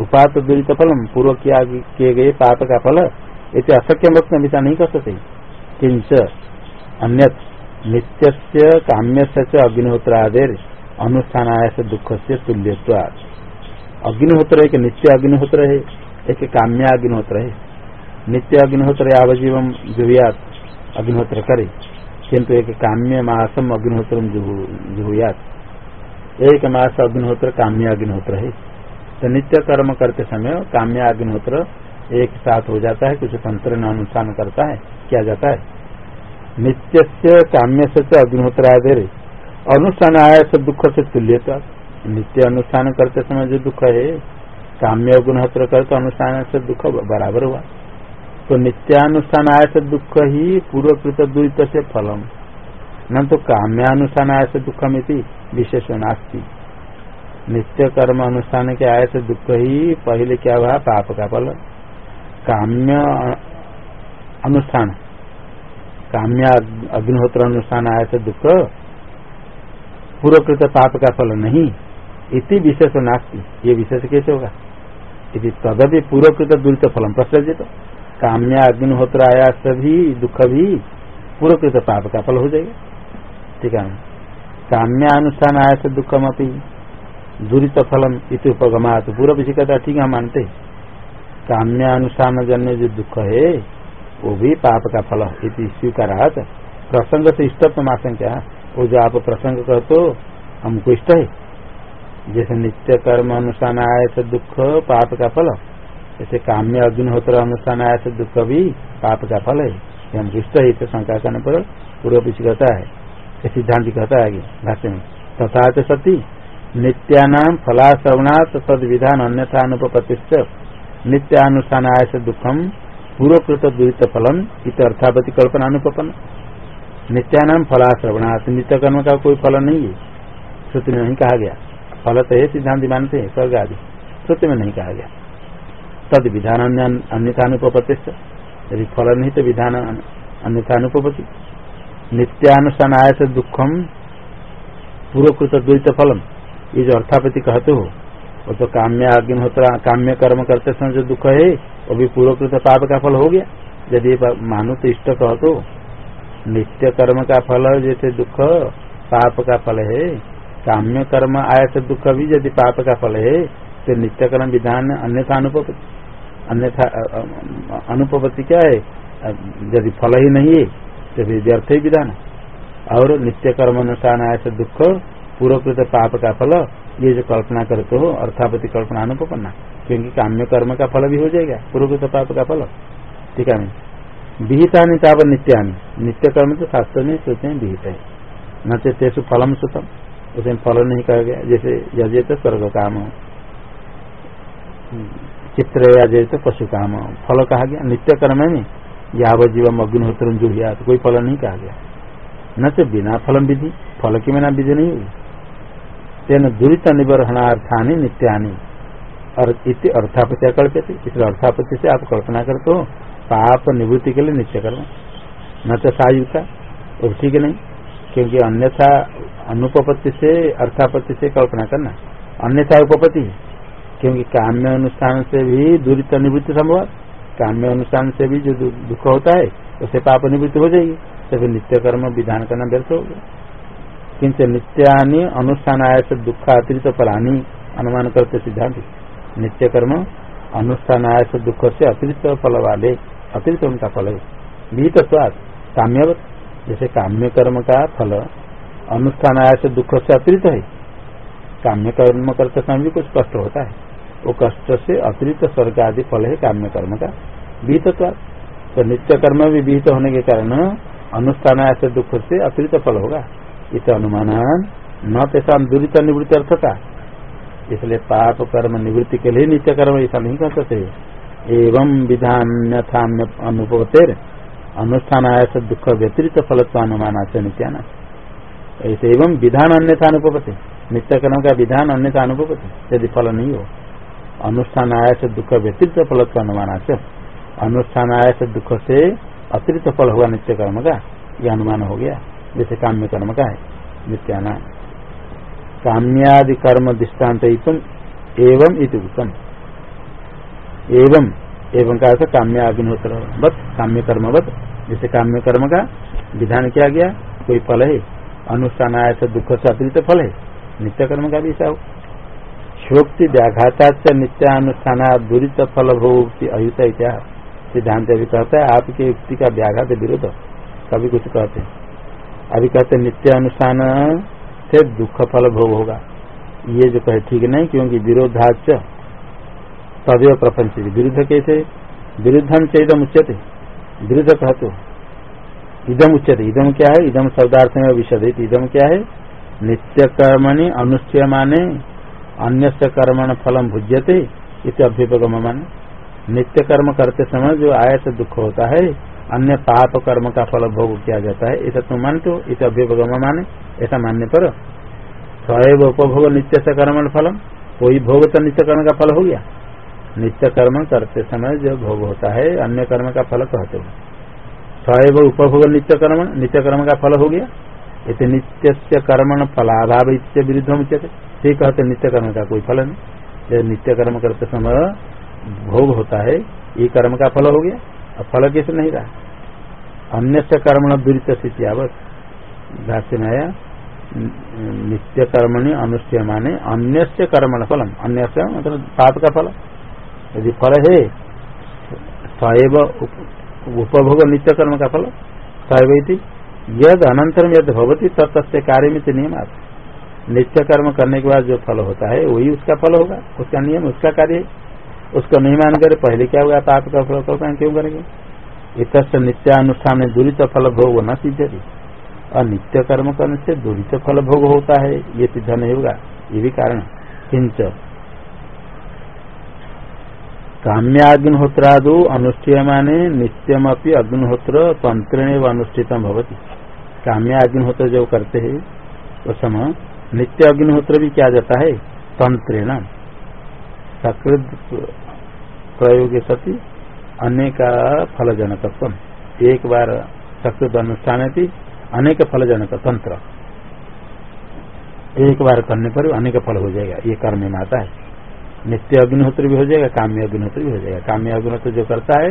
उपात दुरित फलम, पूर्व किया किए गए पाप का फल इति अशक्यम वक्त ऐसा नहीं कर सकते किंच अन्य नित्य काम्य से अनुष्ठान आय से दुख से तुल्य अग्निहोत्र एक नित्य अग्निहोत्र है, एक काम्य अग्निहोत्र है। नित्य अग्निहोत्र आवजीवम जुहुयात, अग्निहोत्र करे किंतु एक काम्य मासम अग्निहोत्र जुहुयात। एक मास अग्निहोत्र काम्य अग्निहोत्र है। तो नित्य कर्म करते समय काम्य अग्निहोत्र एक साथ हो जाता है, कुछ तंत्र अनुष्ठान करता है, किया जाता है। नित्य से काम्य से अग्निहोत्र आदि अनुष्ठान आया से दुख से तुल्यता। नित्य अनुष्ठान करते समय जो दुख है, काम्य गुणहत्र कर तो अनुष्ठान से दुख बराबर हुआ। तो नित्यानुष्ठान आय से दुख ही पूर्वकृत दुरित से फलम। न तो काम्यानुष्ठान आय से दुखम विशेष नास्ती। नित्य कर्म अनुष्ठान के आय से दुख ही पहले क्या हुआ? पाप का फल। काम्य अनुष्ठान। काम्य अग्निहोत्र अनुष्ठान आय से दुख, पूर्वकृत पाप का फल नहीं। इति विशेष नास्ती। ये विशेष कैसे होगा? यदि तदपि पूर्वकृत दुरित फलम प्रसजित। काम्या अग्निहोत्र आया सभी दुख भी पूर्वकृत पाप का फल हो जाएगा। ठीक है काम्यानुष्ठान आयास दुखम अपनी दुरित फलम इति उपगमात। पूर्व जी कहता ठीक है, मानते काम्यानुष्ठान जन्य जो दुख है वो भी पाप का फल इति स्वीकार प्रसंग से इष्टत्व आशंका वो जो आप प्रसंग कहते हो हमको इष्ट है जैसे नित्य कर्म अनुष्ठान आय से दुख पाप का फल जैसे काम्य अग्निहोत्र अनुष्ठान आय से दुख भी पाप का फल है हम दुष्ट है तो शंका करने पर पूर्व पीछे कहता है। सिद्धांत कहता है भाष्य में, तथा सती। नित्यानाम फलाश्रवणात् तद विधान अन्यथा अनुपतिश्च नित्यानुष्ठान आय से दुखम पूर्वकृत दुरित फलम इत अर्थापति कल्पना अनुपन नित्यानाम फलाश्रवणात् नित्य कर्म का कोई फल नहीं है। श्रुति में नहीं कहा गया। फल तो है, सिद्धांत मानते हैं, स्वर्ग आदि। श्रुति में नहीं कहा गया। तद विधान अन्यथा अनुपति यदि फल नहीं तो विधान अन्यथा अनुपति नित्यानुष्ठान आय से दुखम पूर्वकृत द्वैत फलम ये जो अर्थापति कहते हो, वो तो काम्य अग्निहोत्र काम्य कर्म करते समय जो दुख है वो भी पूर्वकृत पाप का फल हो गया। यदि मानो तो इष्ट कह तो नित्य कर्म का फल जैसे दुख, पाप का फल है। काम्य कर्म आय से दुख भी यदि पाप का फल है तो नित्य कर्म विधान अन्यथा अनुपति अन्यथा अनुपति क्या है? यदि फल ही नहीं है तो फिर व्यर्थ ही विधान। और नित्य कर्म आय से दुख पूर्वकृत पाप का फल ये जो कल्पना करते हो अर्थापति कल्पना अनुपन्ना क्योंकि काम्य कर्म का फल भी हो जाएगा पूर्वकृत पाप का फल। ठीक है विहिता ताप नित्यानि। नित्य कर्म तो शास्त्र में सोचते हैं, विहित है। न चेतु फलम सुतम। उसमें फल नहीं कहा गया। जैसे यजे तो स्वर्ग काम। चित्र यजे तो पशु काम। फल कहा गया। नित्य कर्म में याव जीवम अग्निहोत्र जो हुआ तो कोई फल नहीं कहा गया। न तो बिना फलम विधि। फल की बिना विधि नहीं हुई। तेन दुरीत निबरहणार्थानी नित्यानि। और इति अर्थापत्या कल्पते इसलिए अर्थापत्ति से आप कल्पना करते हो, पाप निवृत्ति के लिए नित्य कर्म। न तो सायुक्ता वो ठीक नहीं, क्योंकि अन्यथा अनुपपत्ति से, अर्थापत्ति से कल्पना करना। अन्यथा उपपत्ति, क्योंकि काम्य अनुष्ठान से भी दूरित निवृत्ति संभव, काम्य अनुष्ठान से भी जो दुख होता है उसे पाप निवृत्ति हो जाएगी। तो फिर नित्य कर्म विधान करना व्यर्थ होगा। किंच नित्यानि अनुष्ठान आय से दुख अतिरिक्त फलानी अनुमान करते सिद्धांत नित्य कर्म अनुष्ठान आय से दुख से अतिरिक्त फल वाले अतिरिक्त उनका फल है विहित काम्यवत, जैसे काम्य कर्म का फल अनुष्ठान आय से दुख से अतिरिक्त है। काम्य कर्म करते समय भी कुछ कष्ट होता है। वो कष्ट से अतिरिक्त स्वर्ग आदि फल है काम्य कर्म का। विहित तो नित्य कर्म भी विहित होने के कारण अनुष्ठान से दुख से अतिरिक्त फल होगा। इस अनुमान न तेसा दुरीत निवृत्ति अर्थ का। इसलिए पाप, कर्म, निवृत्ति के लिए नित्य कर्म ऐसा नहीं कर सकते। एवं विधान अनुपतेर अनुष्ठान आय दुख व्यतिरिक्त फलत्व अनुमान से नित्याना ऐसे एवं विधान अन्यथा अनुपति नित्य कर्म का विधान अन्यथा अनुपति यदि फल नहीं हो। अनुष्ठान आय से दुख व्यतिरिक्त फलत्व अनुमान से। अनुष्ठान आय से दुख से अतिरिक्त फल हुआ नित्य कर्म का। यह अनुमान हो गया। जैसे काम्य कर्म का है नित्याना काम्यादि कर्म दृष्टांत एवं इतम एवं एवं का अर्थ काम्य अग्निहोत्र बस, काम्य कर्म बस, जैसे काम्य कर्म का विधान किया गया, कोई फल है अनुष्ठान आया तो दुख से अतिरिक्त फल है, नित्य कर्म का भी ऐसा हो। शोक्ति व्याघाता नित्यानुष्ठान दुरित फल भोग अयुत सिद्धांत अभी कहता है, आपके युक्ति का व्याघात विरोध कभी कुछ कहते अभी कहते नित्य अनुष्ठान से दुख फल भोग होगा। ये जो कहे, ठीक नहीं, क्योंकि विरोधाच तदेव प्रपंच विरुद्ध कैसे? विरुद्धम से इदम उच्यते। विरुद्ध कहते इदम उच्यते। इदम क्या है? इदम शब्दार्थ में विशदित। इदम क्या है? नित्य कर्मणि अनुष्ठ्य माने अन्य कर्मण फलम भुज्यते इसे अभ्युपगम माने नित्य कर्म करते समय जो आय से दुख होता है अन्य पाप कर्म का फल भोग किया जाता है। ऐसा तुम मानते हो, इसे अभ्युपगम माने, ऐसा मानने पर सैव उपभोग नित्य से कर्म फलम। कोई भोग तो नित्य कर्म का फल हो गया। नित्य कर्म करते समय जो भोग होता है, अन्य कर्म का फल कहते हो। सैव उपभोग नित्य कर्म नित्य कर्म का फल हो गया। इसे नित्य से कर्मण फलाभाव इससे विरुद्ध उचित ठीक कहते, नित्य कर्म का कोई फल नहीं। नित्य कर्म करते समय भोग होता है, ये कर्म का फल हो गया। फल कैसे नहीं रहा? अन्य से कर्मण दुरित स्थिति आवत भाष्य में आया नित्य कर्मणि अनुष्ठ्य माने अन्य से कर्मण फलम। अन्य मतलब पाप का फल। यदि फल है सैव उपभोग नित्य कर्म का फल सैव यद अनंतरम यद भवती तत्स्य कार्य में नियम नित्य कर्म करने के बाद जो फल होता है, वही उसका फल होगा। उसका नियम, उसका कार्य उसको नहीं मान करे, पहले क्या हुआ? पाप का फल कल्पना क्यों करेंगे? इत नित्यानुष्ठान दूरित फल भोग न सिद्ध और नित्य कर्म करने से दूरित फल भोग होता है, ये सिद्ध नहीं होगा। ये भी कारण। किंच। काम्याग्निहोत्रादो अनुष्ठीयमाने नित्यम अग्निहोत्र तंत्रेण अनुष्ठित भवती। काम्य अग्निहोत्र जो करते हैं, उस समय नित्य अग्निहोत्र भी किया जाता है तंत्रेण सकृत प्रयोग सती अनेक फलजनक एक बार सकृत अनुष्ठान थी अनेक फलजनक तंत्र। एक बार करने पर अनेक फल हो जाएगा, ये कर्म में आता है। नित्य अग्निहोत्र भी हो जाएगा, काम्य अग्निहोत्र भी हो जाएगा। काम्य अग्निहोत्र जो करता है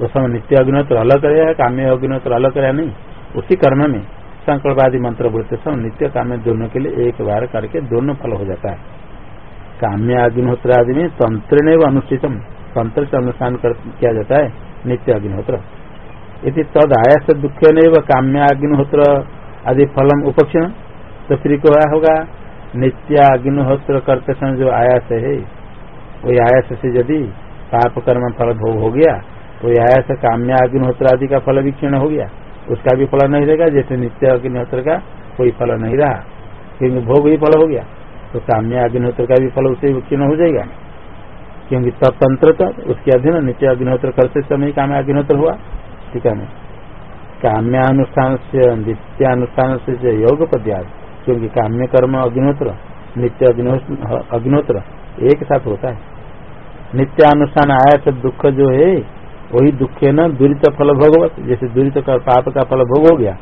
वो समय नित्य अग्निहोत्र अलग करेगा काम्य अग्निहोत्र अलग करेगा नहीं, उसी कर्म में संकल्पवादी मंत्र बोलते समय नित्य काम्य दोनों के लिए एक बार करके दोनों फल हो जाता है। काम्य अग्निहोत्र आदि में तंत्र ने अनुष्ठितम। तंत्र से अनुष्ठान किया जाता है, नित्य अग्निहोत्र। यदि तद आयास दुख न काम्य अग्निहोत्र आदि फलम उपक्षण तो फिर क्या होगा? नित्य अग्निहोत्र करते समय जो आयास है, वही आयास से यदि पाप कर्म फल भोग हो गया तो आयास काम्य अग्निहोत्र आदि का फल विक्षण हो गया। उसका भी फल नहीं रहेगा, जैसे नित्य अग्निहोत्र का कोई फल नहीं रहा। क्योंकि भोग ही फल हो गया तो काम्य अग्निहोत्र का भी फल उसे विक्षण हो जाएगा। क्योंकि तत्तंत्र तो उसके अधीन नित्य अग्निहोत्र करते समय काम्य अग्निहोत्र हुआ। ठीक है काम्यानुष्ठान से नित्यानुष्ठान से योग पद्याद क्योंकि काम्य कर्म अग्निहोत्र, नित्य अग्निहोत्र एक साथ होता है। नित्यानुष्ठान आया तो दुख जो है, वही दुख है न, दुरित फल भोगवत जैसे दुरित का पाप का फल भोग हो गया।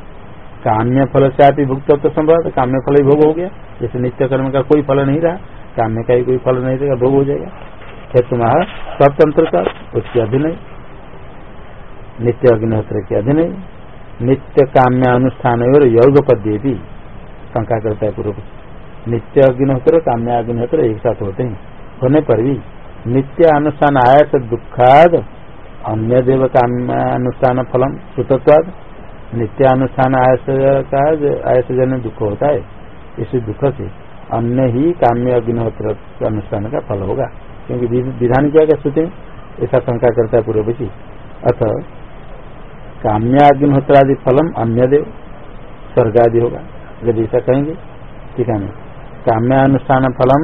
काम्य फल से आप भुगत तो संभव काम्य फल ही भोग हो गया। जैसे नित्य कर्म का कोई फल नहीं रहा, काम्य का ही कोई फल नहीं रहेगा, भोग हो जाएगा। हेतु महा स्वतंत्रता, उसके अधीन नित्य अग्निहोत्र के अधीन नित्य काम्य अनुष्ठान और योग पद्य भी शंका करता है पूर्व नित्य अग्निहोत्र काम्य अग्निहोत्र एक साथ होते हैं। होने पर भी नित्य अनुष्ठान आया तो दुखाद, अन्य देव काम्यानुष्ठान फलम सुतत्वाद। नित्यानुष्ठान आयस का आयस जन दुख होता है। इसी दुख से अन्य ही काम्य अग्निहोत्र अनुष्ठान का फल होगा। क्योंकि विधान क्या क्या सोचे ऐसा शंका करता है पूर्व अथ काम्याग्निहोत्र आदि फलम अन्य देव स्वर्ग आदि होगा। यदि ऐसा कहेंगे, ठीक है काम्यानुष्ठान फलम,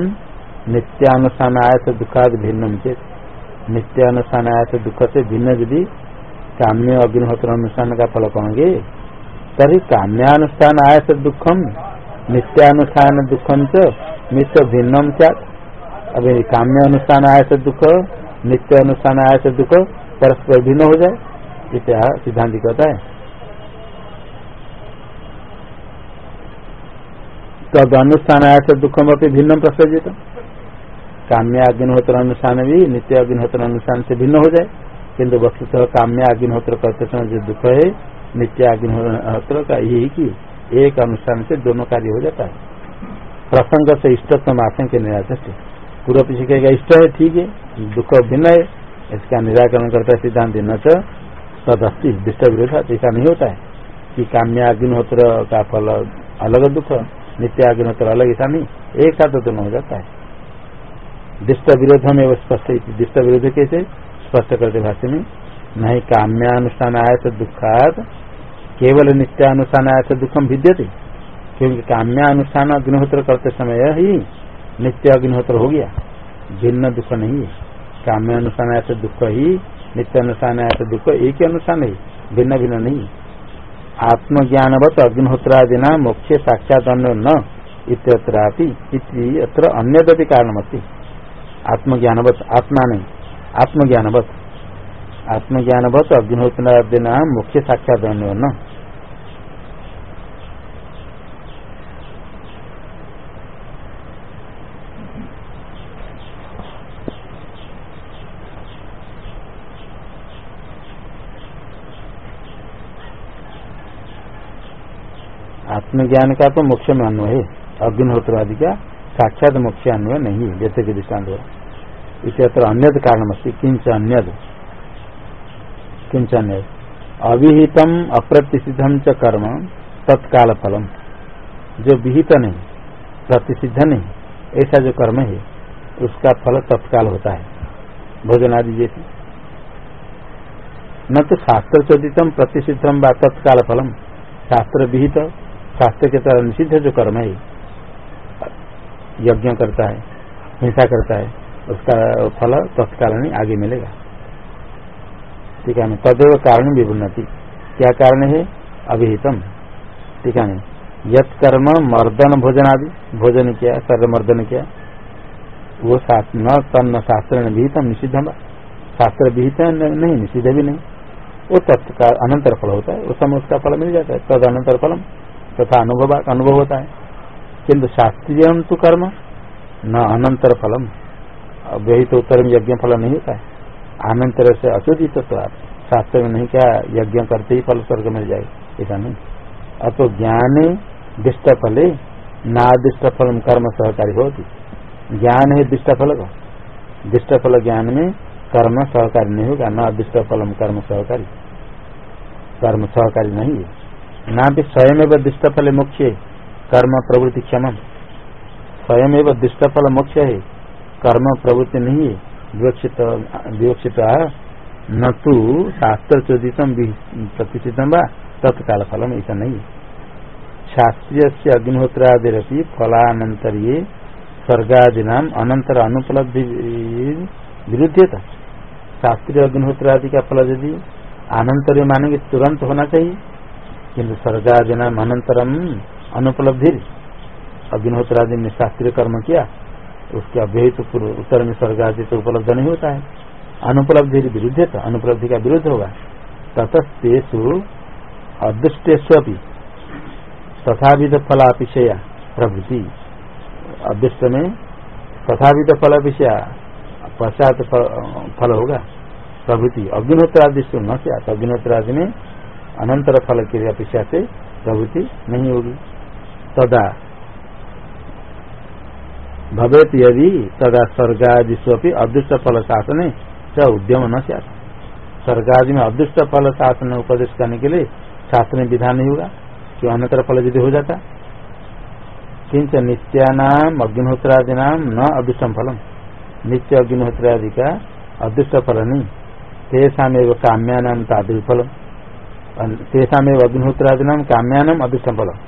नित्यानुष्ठान आय से दुखाद भिन्न चेत। नित्यानुष्ठान आय से दुख से भिन्न यदि काम्य अग्निहोत्र अनुष्ठान का फल कहेंगे तरी काम्यानुष्ठान आय से दुखम, नित्यानुष्ठान दुखम च नित्य भिन्नम क्या अभी काम्य अनुष्ठान आय से दुख, नित्य अनुष्ठान आय से दुख, परस्पर भिन्न हो जाए, इसे सिद्धांत कहता है। तद अनुष्ठान आया तो दुखम अपनी भिन्न प्रसजित काम्य अग्निहोत्र अनुष्ठान भी नित्य अग्निहोत्र अनुष्ठान से भिन्न हो जाए किन्तु वस्तुतः काम्य अग्निहोत्र करते समय जो दुख है, नित्य अग्निहोत्र का यही की एक अनुष्ठान से दोनों कार्य हो जाता है। प्रसंग से इष्टत्व आशंक निराकृष्ट पूर्व पीछे कहेगा इष्ट है, ठीक है, दुख भिन्न है, इसका निराकरण करता है, सिद्धांत न तदस्थि दुष्ट विरोध ऐसा नहीं होता है कि काम्य अग्निहोत्र का फल अलग दुख, नित्य अग्निहोत्र अलग, ऐसा नहीं, एक साथ दोनों हो जाता है। दुष्ट विरोध में स्पष्ट दुष्ट विरोध कैसे? स्पष्ट करते भाष्य में, नहीं काम्यानुष्ठान आया तो दुखात, केवल नित्यानुष्ठान आया तो दुखम भिद्यते, क्योंकि काम्यानुष्ठान अग्निहोत्र करते समय ही नित्य अग्निहोत्र हो गया। भिन्न दुख नहीं है। काम्यानुष्ठान आया तो दुख ही, नित्य अनुष्ठान है तो दुख एक ही अनुष्ठान है। भिन्न भिन्न नहीं। आत्मज्ञानवत अग्निहोत्रादिना मोक्ष साक्षात अन्य न इतर अन्य कारणमस्ती। आत्मज्ञानवत, आत्मा नहीं। आत्मज्ञानवत। आत्मज्ञानवत अग्निहोत्रादिना मुख्य साक्षात अन्य न। आत्मज्ञान का तो मुख्य में अन्वय है। अग्निहोत्र आदि का साक्षात मुख्य अन्वय नहीं है, जैसे कि दृष्टांत इसे अन्य कारण किंच अन्य किंच अन्य अविहितम अप्रतिषिधम च कर्म, तत्काल फलम। जो विहित नहीं प्रतिषिध नहीं, ऐसा जो कर्म है, उसका फल तत्काल होता है। भोजन आदि जैसे। न तो शास्त्र चोदितम प्रतिषिधम व तत्काल फलम। शास्त्र विहित शास्त्र के तरह निषिद्ध जो कर्म है, यज्ञ करता है, हिंसा करता है, उसका फल तत्काल नहीं आगे मिलेगा। ठीक है तदेव कारण विभुन्नति। क्या कारण है? अभिहितम ठीक है यत कर्म मर्दन भोजन आदि भोजन किया सर्व मर्दन किया, वो न तन्न शास्त्र ने विहितम, निषिद्ध शास्त्र विहित नहीं, निषिद्ध भी नहीं। वो तत्काल अनंतर फल होता है, उस समय उसका फल मिल जाता है तद अनंतर फलम। तथा अनुभव अनुभव होता है। किंतु शास्त्रीय तो कर्म, न अनंतर फलम। व्यहित उत्तर में यज्ञ फल नहीं होता है। अनंतर से अचोदित तो शास्त्र में नहीं क्या यज्ञ करते ही फल स्वर्ग मिल जाए ऐसा नहीं। अतो ज्ञान दिष्ट फले नादिष्ट फल कर्म सहकारी होती। ज्ञान है दिष्ट फल का। दिष्ट फल ज्ञान में कर्म सहकारी नहीं होगा, न फलम कर्म सहकारी। कर्म सहकारी नहीं है। ना भी स्वयं दुष्ट फल मुख्य कर्म प्रवृत्ति क्षम स्वयं दुष्ट फल मुख्य है कर्म प्रवृत्ति नहीं है विवक्षित न तो शास्त्र चोदित प्रतिष्ठित तत्काल फलम ऐसा नहीं। शास्त्रीय से अग्निहोत्रादिपि फलानंतर ये अनंतर अनुपलब्धि विरुद्धता शास्त्रीय अग्निहोत्रादि का फल यदि अनंतर मानेंगे तुरंत होना चाहिए। किन्तु स्वर्गादीना अनंतरम अनुपलब्धि। अग्निहोत्रादि ने शास्त्रीय कर्म किया, उसके अव्यहित उत्तर में स्वर्ग आदि तो उपलब्ध नहीं होता है। अनुपलब्धि विरुद्ध था, अनुपलब्धि का विरुद्ध होगा। ततस्तेषु अदृष्टेष्वपि तथाविध फलापिशया प्रभृति। अदृष्ट में तथाविध फल फलापिशया पश्चात फल होगा। प्रभृति अग्निहोत्रादि से न से अग्निहोत्रादि में अनंतर फल की अपेक्षा से प्रभृति नहीं होगी। तदा भवेत यदि तदा स्वर्गादिशु अदृष्ट फल शासन च उद्यम न स्वर्गादि में अदृष्ट फल शासन उपदेश करने के लिए शास्त्र विधान नहीं होगा, क्यों अन्यतर फल यदि हो जाता? किंच नित्यानाम अग्निहोत्रादि नाम न अदृष्टम फलम। नित्य अग्निहोत्रादि का अदृष्ट फल नहीं तेषाव काम्यानाम तादृश फलम तेषाव अग्निहोत्रादि नाम काम्यानाम अदृष्टम फलम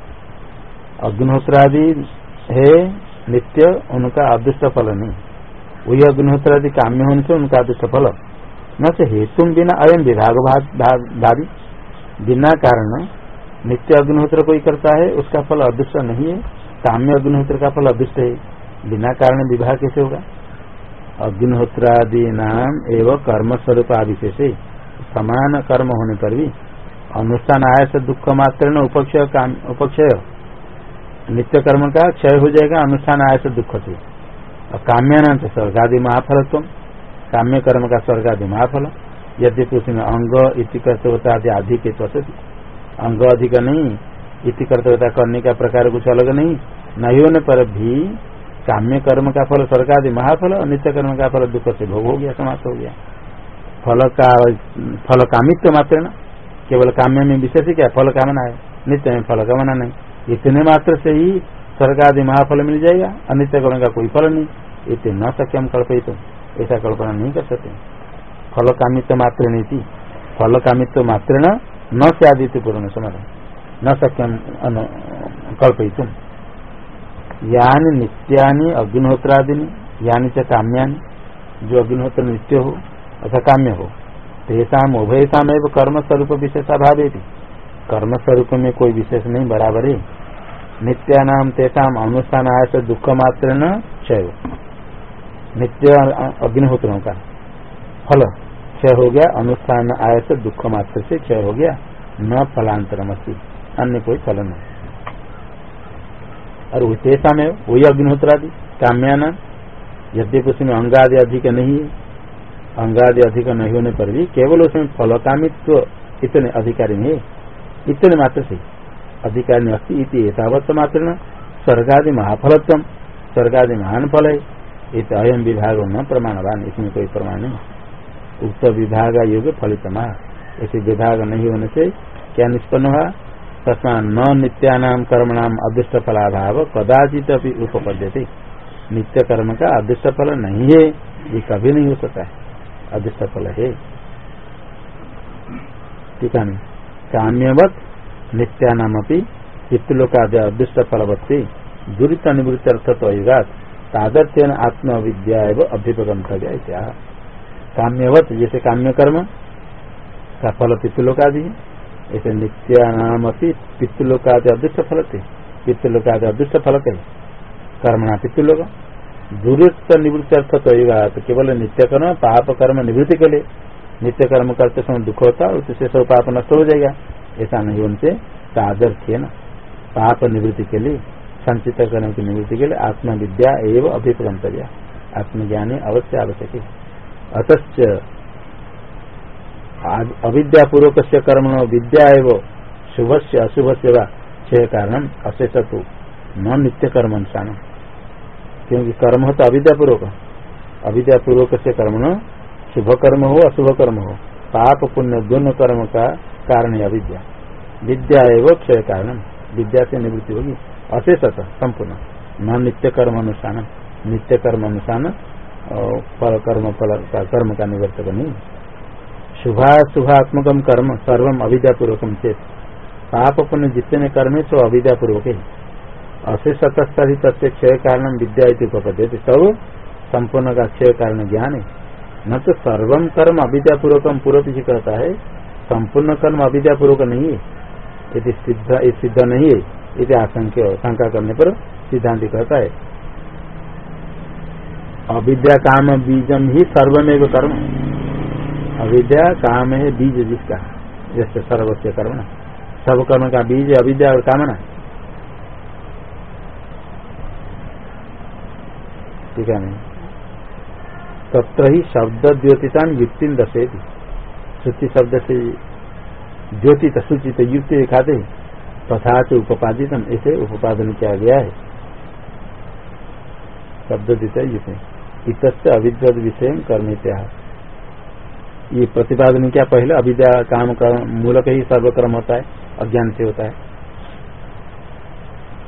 अग्निहोत्रादि है नित्य उनका अदृष्ट फल नहीं वही अग्निहोत्र आदि काम्य होने से उनका अदृष्ट फल न से हेतु बिना अयम विभाग भावी बिना कारण नित्य अग्निहोत्र कोई करता है, उसका फल अदृष्ट नहीं है। काम्य अग्निहोत्र का फल अदृष्ट है। बिना कारण विवाह कैसे होगा? अग्निहोत्रादि नाम एवं कर्म स्वरूप आविशेष समान कर्म होने पर भी अनुष्ठान आय से दुख मात्र न उपक्षय उपक्षय नित्य कर्म का क्षय हो जाएगा, अनुष्ठान आय से दुख से और काम्यान स्वर्गादि महाफल तुम काम्य कर्म का स्वर्गादि महाफल। यद्यपि उसमें अंग, इति कर्तव्यता आदि अधिक अंग अधिक नहीं, इति कर्तव्यता करने का प्रकार कुछ अलग नहीं। नहीं होने पर भी काम्य कर्म का फल स्वर्ग आदि महाफल और नित्य कर्म का फल दुख से भोग हो गया, समाप्त हो गया। फल का, फल कामित्व मात्र न। केवल काम्य में विशेष क्या फल कामना है। नित्य में फल कामना नहीं। इतने मात्र से ही स्वर्ग आदि महाफल मिल जाएगा। अनित्य गुण का कोई फल नहीं। इतने न सके हम कल्पित। ऐसा कल्पना नहीं कर सकते। फल कामित्व मात्र नीति फल कामित्व मात्र न से आदित्य पूर्ण समाधान। न सक्यम कल्पित। यानी नित्यानि अग्निहोत्रादि यानी च काम्यानि। जो अग्निहोत्र नित्य हो, अथवा काम्य हो। तेषा उभयता कर्म स्वरूप विशेषा भावे कर्म स्वरूप में कोई विशेष नहीं, बराबर। है नित्यानाम तेसाम अनुष्ठान आय से दुख मात्र न क्षय। नित्य अग्निहोत्रों का फल, क्षय हो गया अनुष्ठान आय से दुख मात्र से क्षय हो गया, न फलांतरम अन्य कोई फल नहीं। और तेसा में वही अग्निहोत्रादि काम्यान यद्यपि उसमें अंगादि अधिक नहीं है अंगादि अधिक नहीं होने पर भी केवल उसमें फलकामित्व इतने अधिकारी नहीं, इतने मात्र से अधिकारी अस्ती एतावत मात्र न, स्वर्गादि महाफलत्व, स्वर्गादि महान फल है अयम विभाग न प्रमाणवान, इसमें कोई प्रमाण नहीं। उक्त विभाग योग फलित ऐसे विभाग नहीं होने से क्या निष्पन्न हुआ? तथा न नित्यानाम कर्मणाम अदृष्ट फलाभाव कदाचित अभी उपपद्यते। नित्य कर्म का अदृष्ट फल नहीं है, ये कभी नहीं हो सकता है। अदृष्ट फल है ठीक है काम्यवत नित्यानामी पितृलोकाद अदृष्ट फलवत्ती दुरीत निवृत्ति अर्थत्व युगात तादर्थ्यन आत्म विद्या एवं अभ्युपगंतव्य क्या काम्यवत जैसे काम्य कर्म का फल पितृलोकादि। ऐसे नित्यानाम पितृलोकादि अदृष्ट फलते थे पितृलोकादि अदृष्ट फल थे कर्मणा पितृलोक। दुरित निवृत्ति अर्थ तो युगात केवल नित्य कर्म, पाप कर्म निवृत्ति के लिए। नित्य कर्म करते समय दुख होता है, उससे सब पाप नष्ट हो जाएगा। ऐसा नहीं उनसे तादर्थ है ना। पाप निवृत्ति के लिए, संचित करने की निवृत्ति के लिए आत्मविद्या एवं अभिप्रंतव्य। आत्मज्ञान अवश्य आवश्यक है। अतच अविद्यापूर्वक कर्म विद्या एवं शुभ से अशुभ से छह कारण अशेष तो न नित्य कर्म अनुसार क्योंकि कर्म हो तो अविद्यापूर्वक। अविद्यापूर्वक से कर्म शुभ कर्म हो अशुभ कर्म हो। पाप, पुण्य दोनों कर्म का कारण है अविद्या। विद्या एवं क्षय कारण विद्या से निवृत्ति होगी। अशेषत, संपूर्ण। न नित्य कर्म अनुष्ठान नित्य कर्म अनुष्ठान फल, कर्म, फल, का कर्म का निवर्तक नहीं। शुभा कर्म, सर्वम अविद्यापूर्वक चेत। पाप अपने जितने कर्म है तो अविद्यापूर्वक है। अशेषतस्तरी तथ्य क्षय कारण विद्या उपपद्य सब संपूर्ण का क्षय कारण ज्ञान है न तो सर्वम कर्म अविद्यापूर्वक पूर्व पीछे कहता है। संपूर्ण कर्म अविद्यापूर्वक नहीं है। यदि सिद्ध सिद्ध नहीं है। यदि आशंक्य शंका करने पर सिद्धांत कहता है। अविद्या काम बीजम ही सर्वमेव कर्म। अविद्या काम है बीज जिसका। जैसे सर्वस्व कर्म सब कर्म का बीज अविद्या और कामना। ठीक है तत्र ही शब्द द्योतिता युक्ति दर्शेती श्रुति शब्द से द्योतित, सूचित, युक्ति दिखाते तथा से उपादित ऐसे उपादन किया गया है। शब्द युक्त। इत अविद्वत विषय कर्म ये प्रतिपादन क्या पहले, अविद्या काम कर्म मूलक ही सर्वकर्म होता है, अज्ञान से होता है।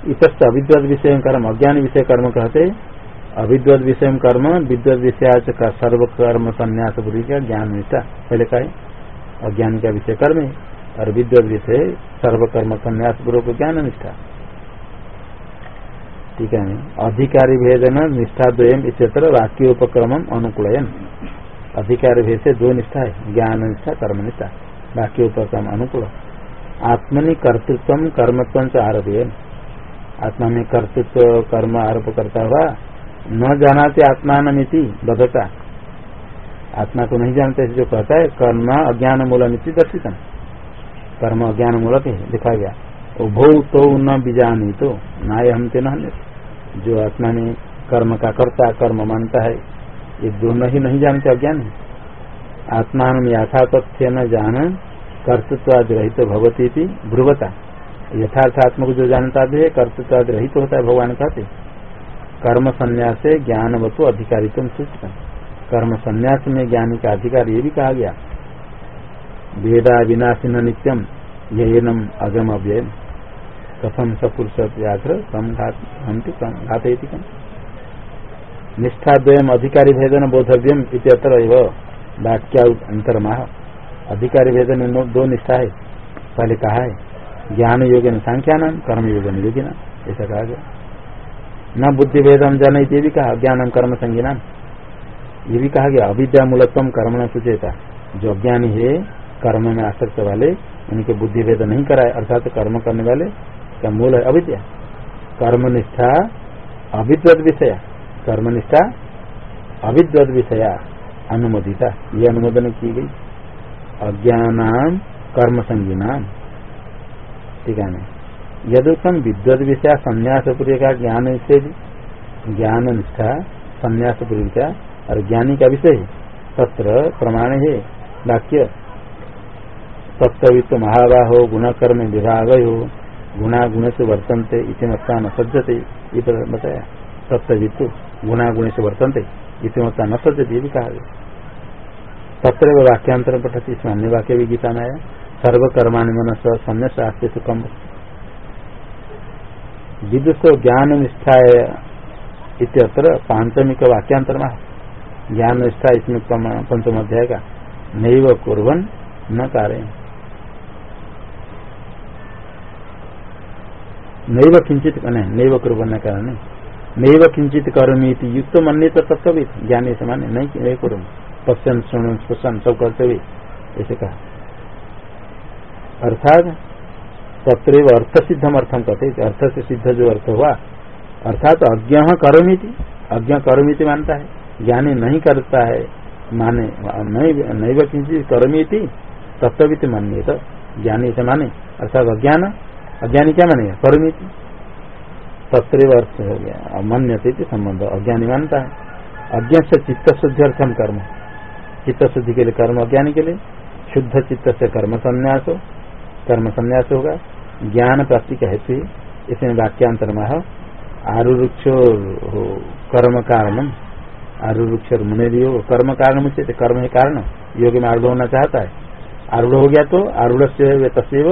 इत अविद्वत विषय कर्म, अज्ञान विषय कर्म कहते अविद्वत विषय कर्म विद्वत विषय का सर्व कर्म संन्यास बुद्धि का ज्ञान निष्ठा पहले का अज्ञान का विषय कर्म है, और विद्वत विषय सर्वकर्म संन्यास पूर्वक ज्ञान निष्ठा ठीक है, अधिकारी भेदन, निष्ठा, द्वयम इतर वाक्योपक्रम अनुकूलन अधिकारी भेद से दो निष्ठा है, ज्ञान निष्ठा, कर्म निष्ठा। वाक्योपक्रम अनुकूल। आत्मनि कर्तृत्व कर्मत्व से आरोप आत्मा में कर्तृत्व, कर्म आरोप करता हुआ न जानाते आत्मानमिति बधता। आत्मा को नहीं जानते जो कहता है, कर्म अज्ञान मूल नीति दर्शित कर्म अज्ञान मूलक है, दिखा गया। उभो तो न बीजानी तो ना हम ते जो आत्मा ने कर्म का करता, कर्म मानता है, ये दोनों ही नहीं जानते अज्ञान है। आत्मान यथा तथ्य न जान कर्तृत्वाद रहित भगवती थी ध्रुवता यथार्थ आत्मा को जो जानता है कर्तृत्वाद रहित होता है, भगवान कहते कर्म संन्यास से ज्ञान वतु अधिकारित्व सूचित कर्म संन्यास में ज्ञानी का अधिकार ये भी कहा गया। वेदा विनाशिन नित्यम यम अगम अव्यय कथम सपुरुष व्याघ्र कम घात निष्ठाद्वयम अधिकारी भेदन बोधव्यम इतर वाक्या अंतरमाह अधिकारी भेदन दो निष्ठा है। पहले कहा है ज्ञान योगन सांख्यान कर्म योगन योगिना। ऐसा कहा गया। न बुद्धि भेदम जन ये भी कहा ज्ञानम कर्म संज्ञान। ये भी कहा गया अविद्या मूलत्व कर्म न सुचेता जो अज्ञानी है, कर्म में आसक्त वाले, उनके बुद्धि भेद नहीं कराए, अर्थात कर्म करने वाले का मूल है अविद्या? कर्मनिष्ठा अविद्वत विषय कर्मनिष्ठा अविद्वत विषया अनुमोदिता। ये अनुमोदन की गई। अज्ञान कर्म संज्ञान। ठीक है यदुक्तम विद्वत विषय संन्यास पूर्व का ज्ञान विषय ज्ञान निष्ठा संन्यास पूर्व का और ज्ञानी का विषय। तत्र प्रमाण है, वाक्य। तत्वित्व महाबाहो गुणकर्म विभाग हो गुणा गुण से वर्तनते इतिमत्ता न सज्जते बताया तत्वित्व गुणा गुण से वर्तनते इतिमत्ता न सज्जते भी कहा गया। तत्र वाक्यांतर पठती, इसमें अन्य वाक्य भी गीता में आया सर्वकर्माण मन संन्यास आस्ते सुखम। विदुष ज्ञान निष्ठा इत्यत्र पांचमिक वाक्यांतर ज्ञान निष्ठा इसमें पंचम अध्याय का नैव कुरन न कार्य नैव किंचित नहीं नैव कुरन न कारण। नैव किंचित करोमी युक्त मन तो तत्व ज्ञान समान नहीं नहीं करूँ पश्चन सुन स्पशन सब करते हुए ऐसे कहा अर्थात तत्र अर्थ सिद्धम अर्थम कहते अर्थ से सिद्ध जो अर्थ हुआ अर्थात अज्ञ करोमी अज्ञ करोमी मानता है। ज्ञानी नहीं करता है, माने, नहीं किंचित करोमी तत्वित मानिए तो ज्ञानी से माने। अर्थात अज्ञान। अज्ञानी क्या माने? करोमी तत्र अर्थ हो गया अमान्यते संबंध अज्ञानी मानता है। अज्ञा से चित्त शुद्धि अर्थम कर्म। चित्त शुद्धि के लिए कर्म अज्ञानी के लिए। शुद्ध चित्त से कर्म संन्यास कर्म संन्यास होगा। ज्ञान प्राप्ति का हेतु इसमें वाक्यांतर में आरुक्ष कर्म कारण आरुक्ष मुनि कर्म कारण मुझे कर्म है कारण। योग में आरूढ़ होना चाहता है। आरूढ़ हो गया तो आरूढ़ से तस्वीर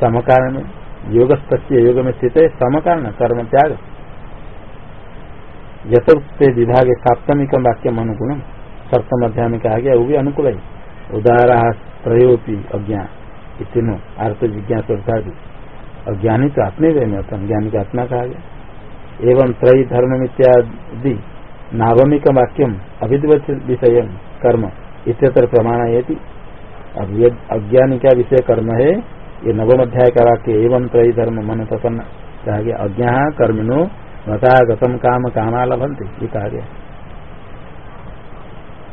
सम कारण में योग योग में स्थित है सम कारण कर्म त्याग। यथोक्त विभाग साप्तमिक वाक्य अनुकूल सप्तम अध्याय में कहा गया, वो भी अनुकूल है। उदारा त्रयोपी अज्ञान। तीनों आर्थ जिज्ञासा अज्ञानी तो आत्मे में ज्ञानी का आत्मा कहा गया। एवं त्रय धर्म इत्यादि नावमिक वाक्यम अविद्वत विषय, कर्म इतर प्रमाण यदि अज्ञानी का विषय कर्म है? ये नवम अध्याय का वाक्य, एवं त्रय धर्म मन प्रसन्न। कहा गया, अज्ञा कर्मिनो मता गतम काम कामा लभंते ये कहा गया।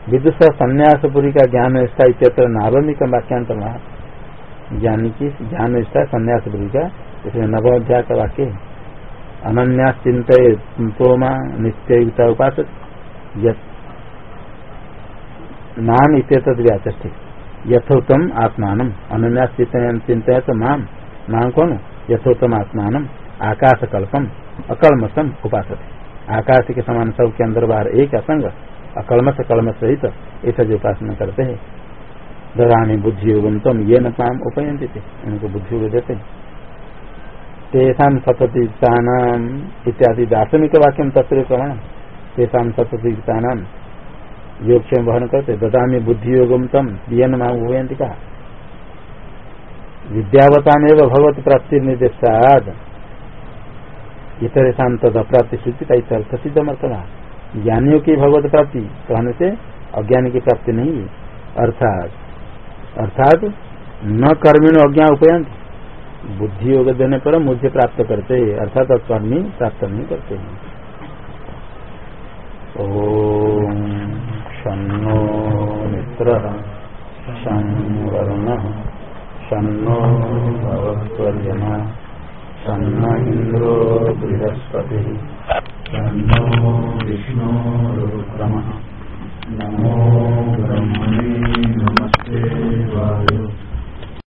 विदुष संन्यासपुरी का ज्ञान निष्ठा इत्यत्र नावमिक वाक्यांतर ज्ञानी की ज्ञान निष्ठा संन्यासपुरी का इसमें नवम अध्याय का वाक्य अनन्या चिंतोमा नित्य युक्ता उपासक नाम इत यथोत्तम आत्मान अनन्या चिंता तो माम। माम कौन? यथोत्तम आत्मान आकाश कल्पम अकलमसम उपास आकाश के समान सब के अंदर बाहर एक असंग। अकलमस कलम सहित ऐसा जो उपासना करते हैं। ददामी बुद्धि योगम तम ये न काम उपयंती थे इनको बुद्धि योग देते तेषा सतति इत्यादि दार्शनिक वाक्य तत्व प्रमाण तेषा सतति योग से वहन करते। ददामी बुद्धि योगम तम दियन मांग कहा विद्यावताम एवं भगवत प्राप्ति निर्देशाद इतर शांत अप्राप्ति सूचित अर्थ सिद्ध मर्तवा ज्ञानियों की भगवत प्राप्ति। कहने से अज्ञानी की प्राप्ति नहीं अर्थात अर्थात न कर्मी अज्ञा उपयंत बुद्धि योग देने पर मुझे प्राप्त करते हैं, अर्थात कर्मी प्राप्त नहीं करते हैं। ओ शो मित्र शं वरुणः, शन्नो भवत्वर्यमा शन्न इन्द्रो बृहस्पतिः, शन्नो विष्णोरुक्रमः नमो ब्रह्मणे नमस्ते वायु